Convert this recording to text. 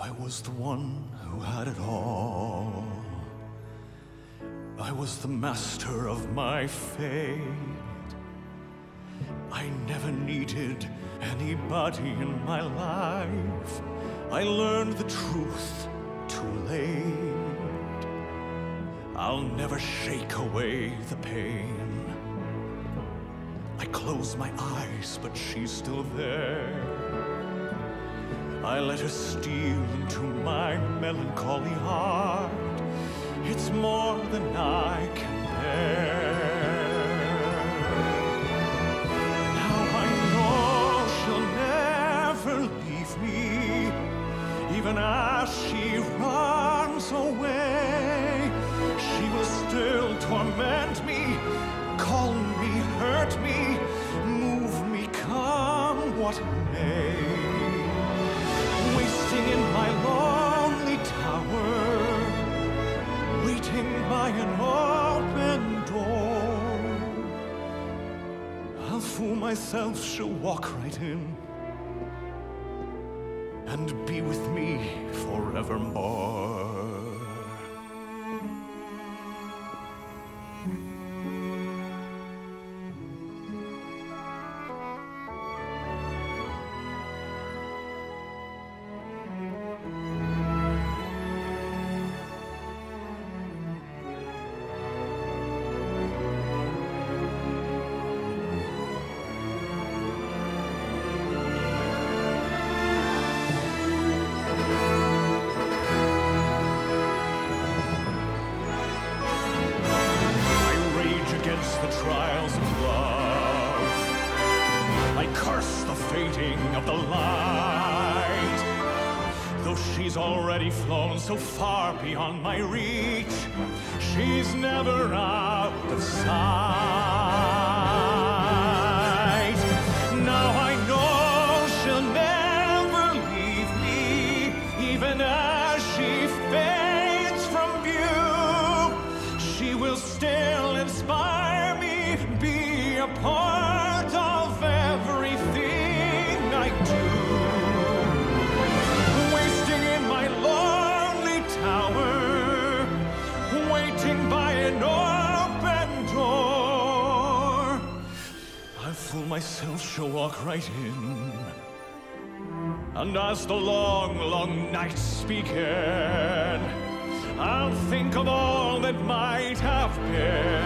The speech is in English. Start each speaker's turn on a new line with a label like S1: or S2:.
S1: I was the one who had it all. I was the master of my fate. I never needed anybody in my life. I learned the truth too late. I'll never shake away the pain. I close my eyes, but she's still there. I let her steal into my melancholy heart. It's more than I can bear. Now I know she'll never leave me, even as she runs away. She will still torment me, call me, hurt me, move me, come what may. Wasting in my lonely tower, waiting by an open door. I'll fool myself, she'll walk right in and be with me forevermore. Of the light. Though she's already flown so far beyond my reach, she's never out of sight. Now I know she'll never leave me, even as myself, she'll walk right in. And as the long, long nights begin, I'll think of all that might have been.